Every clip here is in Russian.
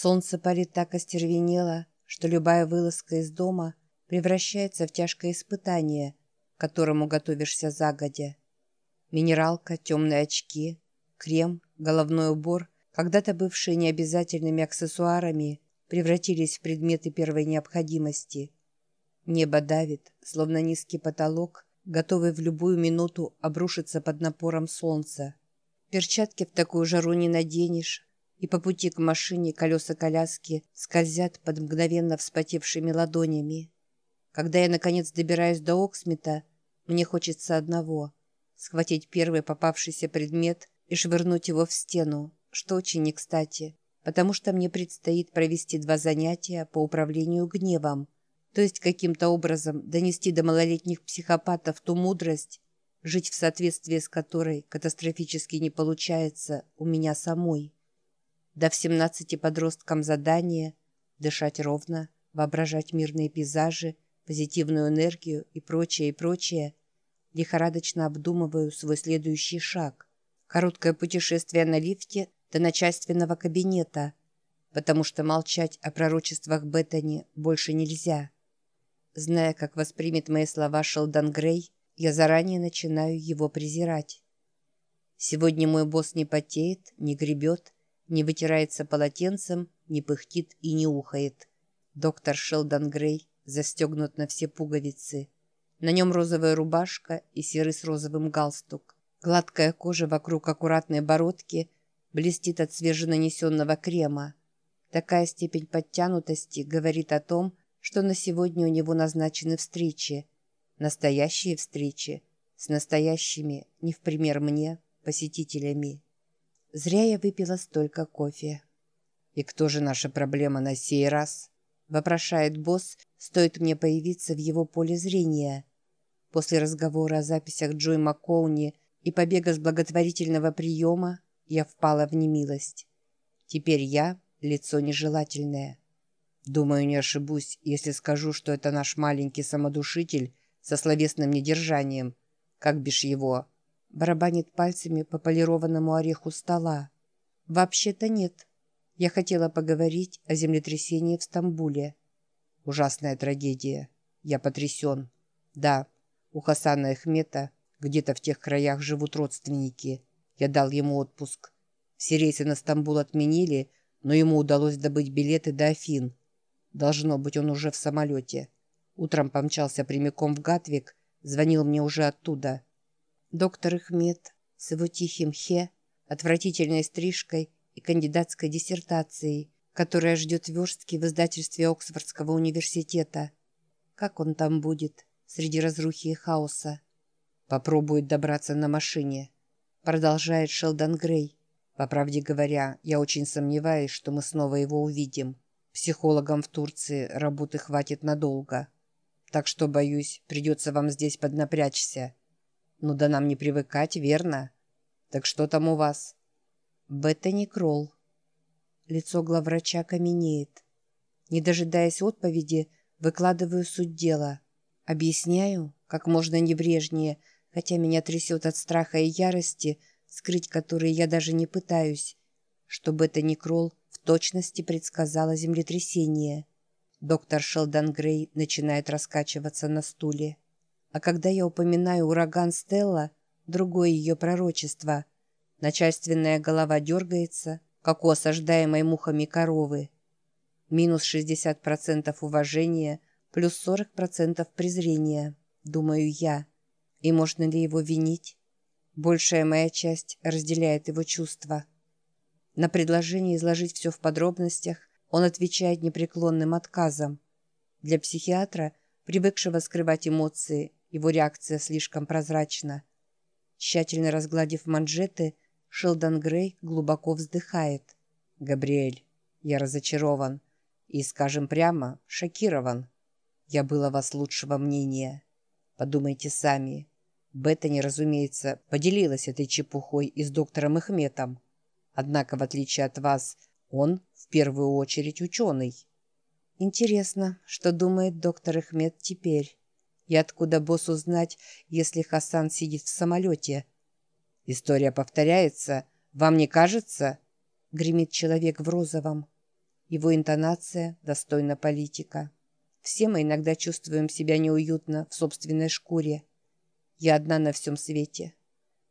Солнце палит так остервенело, что любая вылазка из дома превращается в тяжкое испытание, к которому готовишься загодя. Минералка, темные очки, крем, головной убор, когда-то бывшие необязательными аксессуарами, превратились в предметы первой необходимости. Небо давит, словно низкий потолок, готовый в любую минуту обрушиться под напором солнца. Перчатки в такую жару не наденешь, и по пути к машине колеса коляски скользят под мгновенно вспотевшими ладонями. Когда я, наконец, добираюсь до Оксмита, мне хочется одного — схватить первый попавшийся предмет и швырнуть его в стену, что очень не кстати, потому что мне предстоит провести два занятия по управлению гневом, то есть каким-то образом донести до малолетних психопатов ту мудрость, жить в соответствии с которой катастрофически не получается у меня самой. Дав 17 подросткам задание дышать ровно, воображать мирные пейзажи, позитивную энергию и прочее, и прочее, лихорадочно обдумываю свой следующий шаг. Короткое путешествие на лифте до начальственного кабинета, потому что молчать о пророчествах Беттани больше нельзя. Зная, как воспримет мои слова Шелдон Грей, я заранее начинаю его презирать. Сегодня мой босс не потеет, не гребет, не вытирается полотенцем, не пыхтит и не ухает. Доктор Шелдон Грей застегнут на все пуговицы. На нем розовая рубашка и серый с розовым галстук. Гладкая кожа вокруг аккуратной бородки блестит от свеженанесенного крема. Такая степень подтянутости говорит о том, что на сегодня у него назначены встречи. Настоящие встречи с настоящими, не в пример мне, посетителями. Зря я выпила столько кофе. «И кто же наша проблема на сей раз?» — вопрошает босс, стоит мне появиться в его поле зрения. После разговора о записях Джой Маккоуни и побега с благотворительного приема я впала в немилость. Теперь я — лицо нежелательное. Думаю, не ошибусь, если скажу, что это наш маленький самодушитель со словесным недержанием. Как бишь его? Барабанит пальцами по полированному ореху стола. Вообще-то нет. Я хотела поговорить о землетрясении в Стамбуле. Ужасная трагедия. Я потрясен. Да, у Хасана Эхмета где-то в тех краях живут родственники. Я дал ему отпуск. Все рейсы на Стамбул отменили, но ему удалось добыть билеты до Афин. Должно быть, он уже в самолете. Утром помчался прямиком в Гатвик, звонил мне уже оттуда. Доктор Ихмед с его тихим хе, отвратительной стрижкой и кандидатской диссертацией, которая ждет верстки в издательстве Оксфордского университета. Как он там будет среди разрухи и хаоса? Попробует добраться на машине. Продолжает Шелдон Грей. По правде говоря, я очень сомневаюсь, что мы снова его увидим. Психологам в Турции работы хватит надолго. Так что, боюсь, придется вам здесь поднапрячься. Ну да нам не привыкать, верно? Так что там у вас? Беттани Кролл. Лицо главврача каменеет. Не дожидаясь отповеди, выкладываю суть дела. Объясняю, как можно небрежнее, хотя меня трясет от страха и ярости, скрыть которые я даже не пытаюсь, что Беттани Кролл в точности предсказала землетрясение. Доктор Шелдон Грей начинает раскачиваться на стуле. А когда я упоминаю ураган Стелла, другое ее пророчество, начальственная голова дергается, как у осаждаемой мухами коровы. Минус 60% уважения, плюс 40% презрения, думаю я. И можно ли его винить? Большая моя часть разделяет его чувства. На предложение изложить все в подробностях он отвечает непреклонным отказом. Для психиатра, привыкшего скрывать эмоции, его реакция слишком прозрачна. Тщательно разгладив манжеты, Шелдон Грей глубоко вздыхает. «Габриэль, я разочарован и, скажем прямо, шокирован. Я был о вас лучшего мнения. Подумайте сами. Беттани, разумеется, поделилась этой чепухой и с доктором Ихметом. Однако, в отличие от вас, он в первую очередь ученый. Интересно, что думает доктор Ихмет теперь?» И откуда боссу знать, если Хасан сидит в самолете? История повторяется. Вам не кажется? Гремит человек в розовом. Его интонация достойна политика. Все мы иногда чувствуем себя неуютно в собственной шкуре. Я одна на всем свете.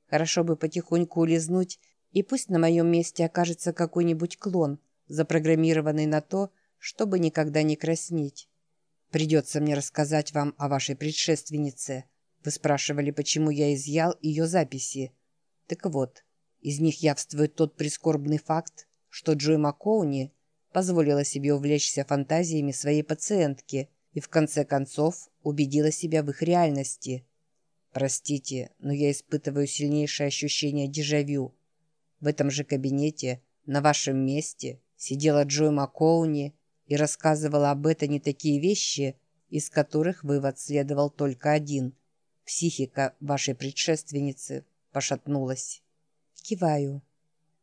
Хорошо бы потихоньку улизнуть, и пусть на моем месте окажется какой-нибудь клон, запрограммированный на то, чтобы никогда не краснеть. Придется мне рассказать вам о вашей предшественнице. Вы спрашивали, почему я изъял ее записи. Так вот, из них явствует тот прискорбный факт, что Джой Маккоуни позволила себе увлечься фантазиями своей пациентки и в конце концов убедила себя в их реальности. Простите, но я испытываю сильнейшее ощущение дежавю. В этом же кабинете, на вашем месте, сидела Джой Маккоуни и рассказывала об этом не такие вещи, из которых вывод следовал только один. Психика вашей предшественницы пошатнулась. Киваю.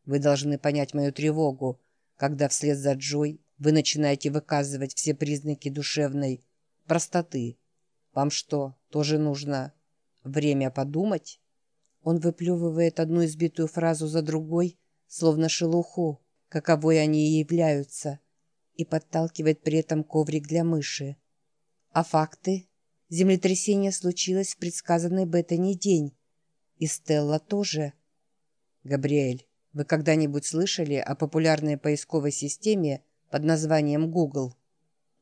Вы должны понять мою тревогу, когда вслед за Джой вы начинаете выказывать все признаки душевной простоты. Вам что, тоже нужно время подумать? Он выплевывает одну избитую фразу за другой, словно шелуху, каковой они и являются, и подталкивает при этом коврик для мыши. А факты? Землетрясение случилось в предсказанный Беттани день. И Стелла тоже. Габриэль, вы когда-нибудь слышали о популярной поисковой системе под названием Google?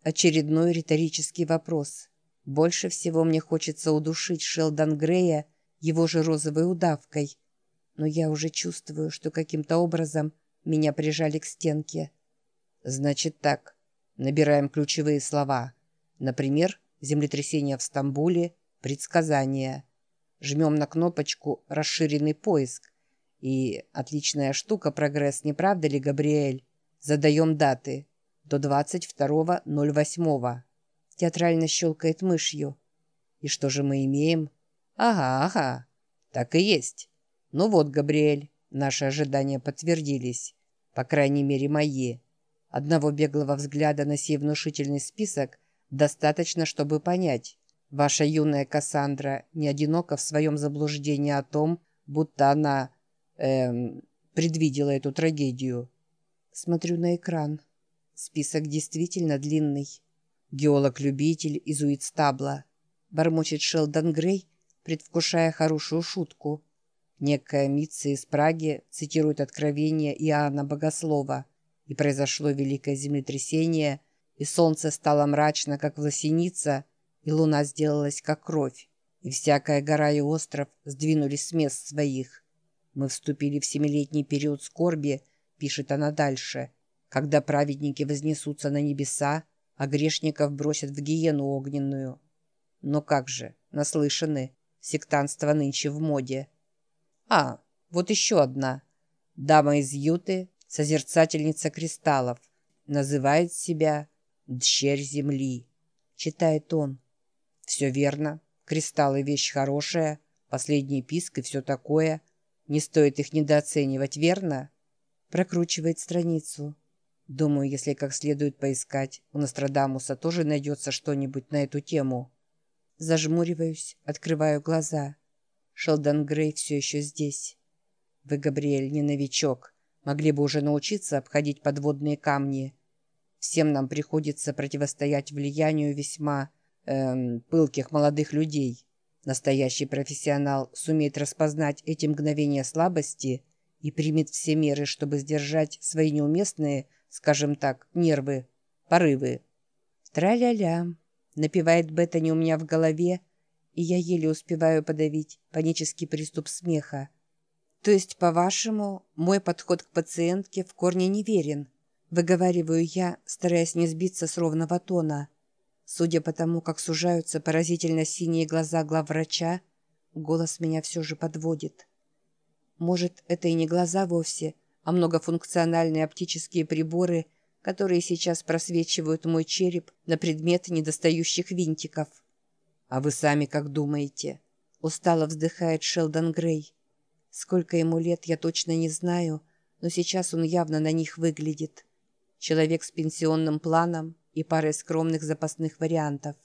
Очередной риторический вопрос. Больше всего мне хочется удушить Шелдон Грея его же розовой удавкой. Но я уже чувствую, что каким-то образом меня прижали к стенке. Значит так, набираем ключевые слова. Например, землетрясение в Стамбуле, предсказания. Жмем на кнопочку «Расширенный поиск» И отличная штука прогресс, не правда ли, Габриэль? Задаем даты. До 22.08. Театрально щелкает мышью. И что же мы имеем? Ага, ага. Так и есть. Ну вот, Габриэль, наши ожидания подтвердились. По крайней мере, мои. Одного беглого взгляда на сей внушительный список достаточно, чтобы понять. Ваша юная Кассандра не одинока в своем заблуждении о том, будто она эм, предвидела эту трагедию. Смотрю на экран. Список действительно длинный. Геолог-любитель из Уитстабла. Бормочет Шелдон Грей, предвкушая хорошую шутку. Некая Митца из Праги цитирует откровение Иоанна Богослова. И произошло великое землетрясение, и солнце стало мрачно, как власеница, и луна сделалась, как кровь, и всякая гора и остров сдвинулись с мест своих. Мы вступили в семилетний период скорби, пишет она дальше, когда праведники вознесутся на небеса, а грешников бросят в гиену огненную. Но как же, наслышаны, сектанство нынче в моде. А, вот еще одна. Дама из Юты, созерцательница кристаллов, называет себя «Дщерь земли», читает он. Все верно, кристаллы вещь хорошая, последний писк и все такое – не стоит их недооценивать, верно? Прокручивает страницу. Думаю, если как следует поискать, у Нострадамуса тоже найдется что-нибудь на эту тему. Зажмуриваюсь, открываю глаза. Шелдон Грей все еще здесь. Вы, Габриэль, не новичок. Могли бы уже научиться обходить подводные камни. Всем нам приходится противостоять влиянию весьма эм, пылких молодых людей. Настоящий профессионал сумеет распознать эти мгновения слабости и примет все меры, чтобы сдержать свои неуместные, скажем так, нервы, порывы. «Тра-ля-ля», — напевает Беттани у меня в голове, и я еле успеваю подавить панический приступ смеха. «То есть, по-вашему, мой подход к пациентке в корне неверен?» Выговариваю я, стараясь не сбиться с ровного тона. Судя по тому, как сужаются поразительно синие глаза главврача, голос меня все же подводит. Может, это и не глаза вовсе, а многофункциональные оптические приборы, которые сейчас просвечивают мой череп на предмет недостающих винтиков. А вы сами как думаете? Устало вздыхает Шелдон Грей. Сколько ему лет, я точно не знаю, но сейчас он явно на них выглядит. Человек с пенсионным планом, и парой скромных запасных вариантов.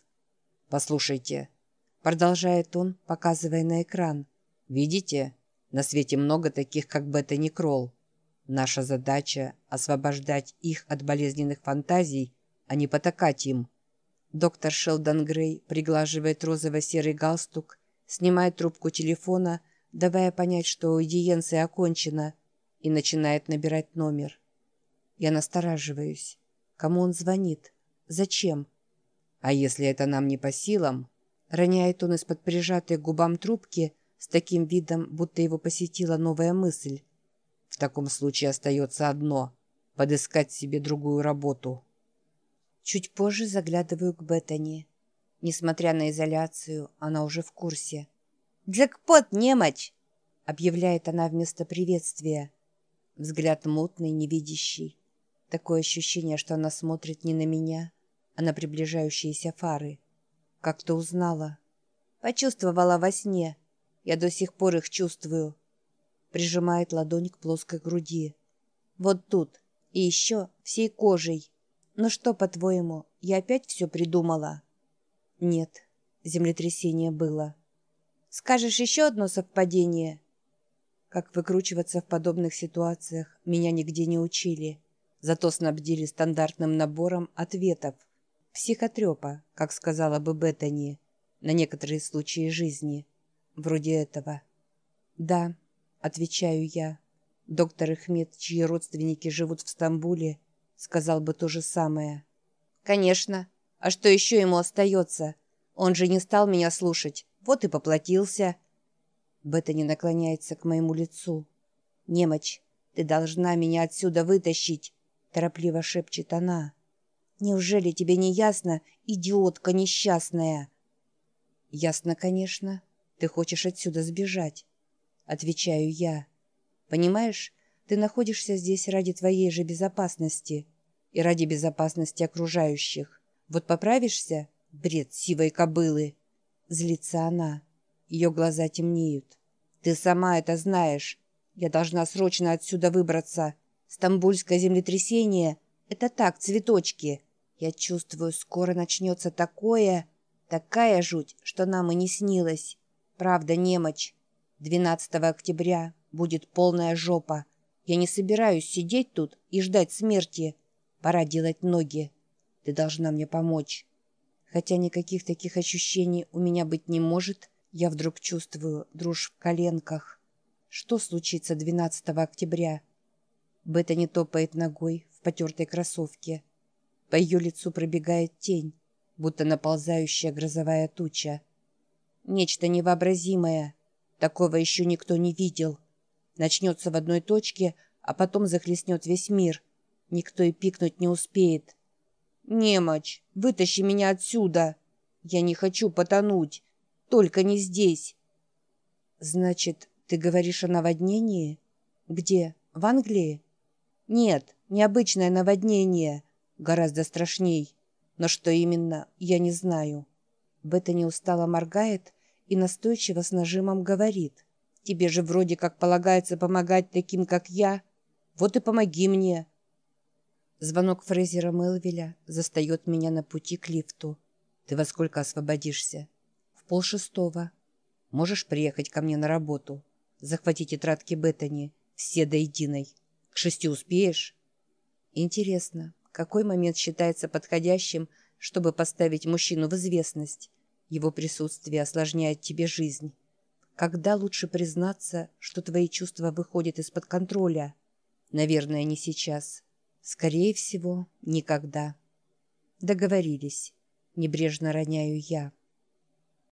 «Послушайте», — продолжает он, показывая на экран. «Видите? На свете много таких, как Бета-Некрол. Наша задача – освобождать их от болезненных фантазий, а не потакать им. Доктор Шелдон Грей приглаживает розово-серый галстук, снимает трубку телефона, давая понять, что аудиенция окончена, и начинает набирать номер. Я настораживаюсь. Кому он звонит? Зачем? А если это нам не по силам? Роняет он из-под прижатой к губам трубки с таким видом, будто его посетила новая мысль. В таком случае остается одно — подыскать себе другую работу. Чуть позже заглядываю к Беттани. Несмотря на изоляцию, она уже в курсе. «Джекпот, немочь!» — объявляет она вместо приветствия. Взгляд мутный, невидящий. Такое ощущение, что она смотрит не на меня, а на приближающиеся фары. Как-то узнала. Почувствовала во сне. Я до сих пор их чувствую. Прижимает ладонь к плоской груди. Вот тут. И еще всей кожей. «Ну что, по-твоему, я опять все придумала?» «Нет, землетрясение было». «Скажешь еще одно совпадение?» Как выкручиваться в подобных ситуациях меня нигде не учили. Зато снабдили стандартным набором ответов. Психотрепа, как сказала бы Беттани, на некоторые случаи жизни. Вроде этого. «Да», — отвечаю я. Доктор Ихмед, чьи родственники живут в Стамбуле, сказал бы то же самое. «Конечно. А что еще ему остается? Он же не стал меня слушать. Вот и поплатился». Бета не наклоняется к моему лицу. «Немочь, ты должна меня отсюда вытащить», — торопливо шепчет она. «Неужели тебе не ясно, идиотка несчастная?» «Ясно, конечно. Ты хочешь отсюда сбежать», — отвечаю я. «Понимаешь, ты находишься здесь ради твоей же безопасности и ради безопасности окружающих. Вот поправишься? Бред сивой кобылы!» Злится она. Ее глаза темнеют. «Ты сама это знаешь. Я должна срочно отсюда выбраться. Стамбульское землетрясение — это так, цветочки. Я чувствую, скоро начнется такое, такая жуть, что нам и не снилось. Правда, немочь. 12 октября будет полная жопа. Я не собираюсь сидеть тут и ждать смерти. Пора делать ноги. Ты должна мне помочь. Хотя никаких таких ощущений у меня быть не может, я вдруг чувствую дрожь в коленках. Что случится 12 октября? Бета не топает ногой в потертой кроссовке. По ее лицу пробегает тень, будто наползающая грозовая туча. Нечто невообразимое. Такого еще никто не видел. — Начнется в одной точке, а потом захлестнет весь мир. Никто и пикнуть не успеет. «Немочь, вытащи меня отсюда! Я не хочу потонуть! Только не здесь!» «Значит, ты говоришь о наводнении? Где? В Англии?» «Нет, необычное наводнение. Гораздо страшней. Но что именно, я не знаю». Бета устало моргает и настойчиво с нажимом говорит. Тебе же вроде как полагается помогать таким, как я. Вот и помоги мне». Звонок Фрейзера Мелвиля застает меня на пути к лифту. «Ты во сколько освободишься?» «В полшестого. Можешь приехать ко мне на работу? Захвати тетрадки Беттани, все до единой. К шести успеешь?» «Интересно, какой момент считается подходящим, чтобы поставить мужчину в известность? Его присутствие осложняет тебе жизнь». Когда лучше признаться, что твои чувства выходят из-под контроля? Наверное, не сейчас. Скорее всего, никогда. Договорились. Небрежно роняю я.